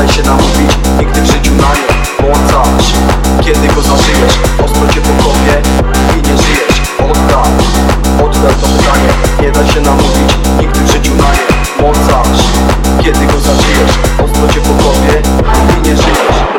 daj się namówić Nigdy w życiu na nie połącasz Kiedy go zażyjesz, ostro cię pokopie I nie żyjesz, oddaj Oddaj to pytanie, nie daj się namówić Nigdy